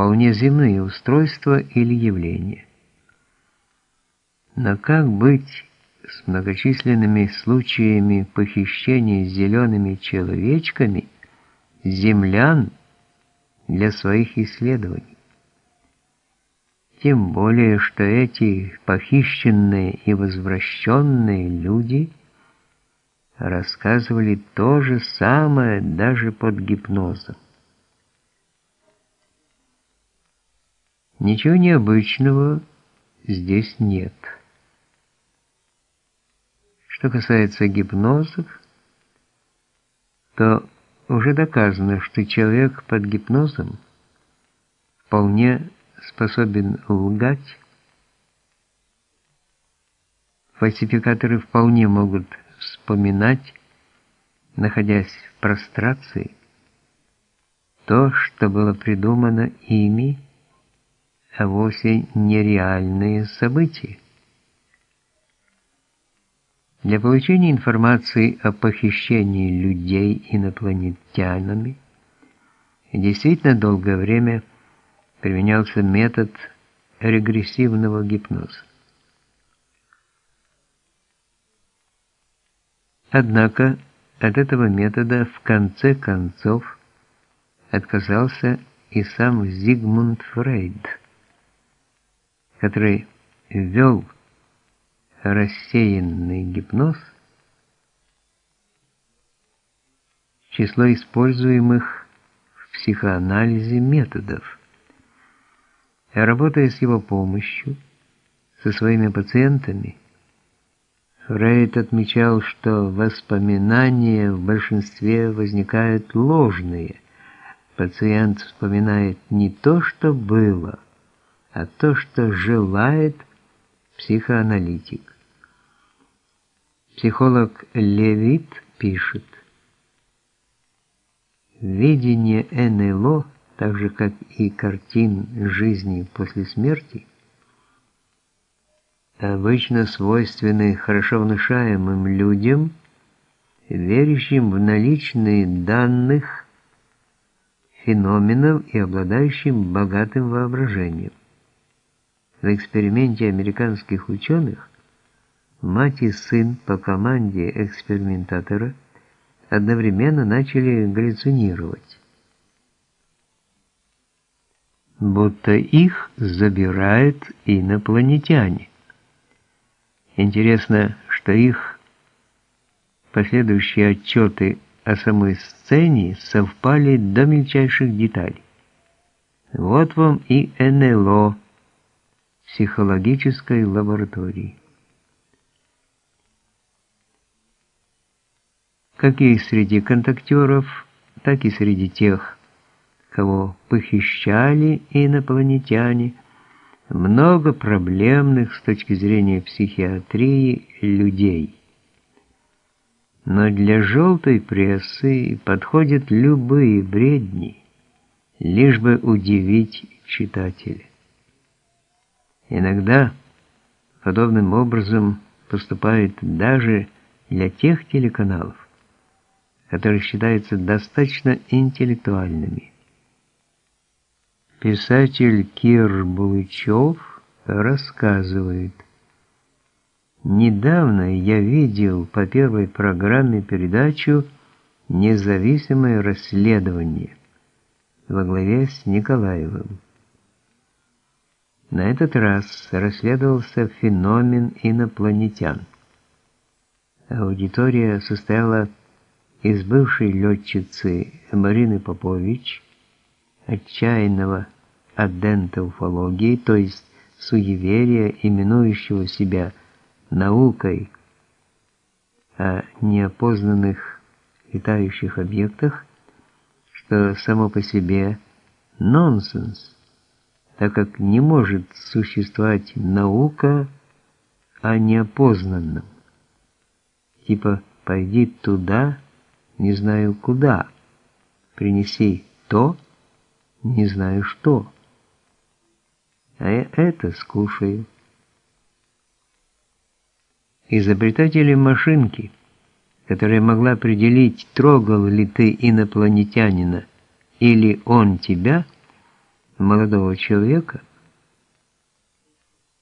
вполне земные устройства или явления. Но как быть с многочисленными случаями похищения зелеными человечками землян для своих исследований? Тем более, что эти похищенные и возвращенные люди рассказывали то же самое даже под гипнозом. Ничего необычного здесь нет. Что касается гипнозов, то уже доказано, что человек под гипнозом вполне способен лгать. Фальсификаторы вполне могут вспоминать, находясь в прострации, то, что было придумано ими, а вовсе нереальные события. Для получения информации о похищении людей инопланетянами действительно долгое время применялся метод регрессивного гипноза. Однако от этого метода в конце концов отказался и сам Зигмунд Фрейд, который ввел рассеянный гипноз, число используемых в психоанализе методов. Работая с его помощью, со своими пациентами, Фрейд отмечал, что воспоминания в большинстве возникают ложные. Пациент вспоминает не то, что было, а то, что желает психоаналитик. Психолог Левит пишет, «Видение НЛО, так же как и картин жизни после смерти, обычно свойственны хорошо внушаемым людям, верящим в наличные данных феноменов и обладающим богатым воображением. В эксперименте американских ученых Мать и сын по команде экспериментатора одновременно начали галлюцинировать. Будто их забирают инопланетяне. Интересно, что их последующие отчеты о самой сцене совпали до мельчайших деталей. Вот вам и НЛО психологической лаборатории. как и среди контактеров, так и среди тех, кого похищали инопланетяне, много проблемных с точки зрения психиатрии людей. Но для желтой прессы подходят любые бредни, лишь бы удивить читателя. Иногда подобным образом поступают даже для тех телеканалов, которые считаются достаточно интеллектуальными. Писатель Кир Булычев рассказывает, «Недавно я видел по первой программе передачу «Независимое расследование» во главе с Николаевым. На этот раз расследовался феномен инопланетян. Аудитория состояла из бывшей летчицы Марины Попович, отчаянного адента уфологии, то есть суеверия, именующего себя наукой о неопознанных летающих объектах, что само по себе нонсенс, так как не может существовать наука о неопознанном. Типа «пойди туда», не знаю куда. Принеси то, не знаю что. А я это скушаю. Изобретатели машинки, которая могла определить, трогал ли ты инопланетянина или он тебя, молодого человека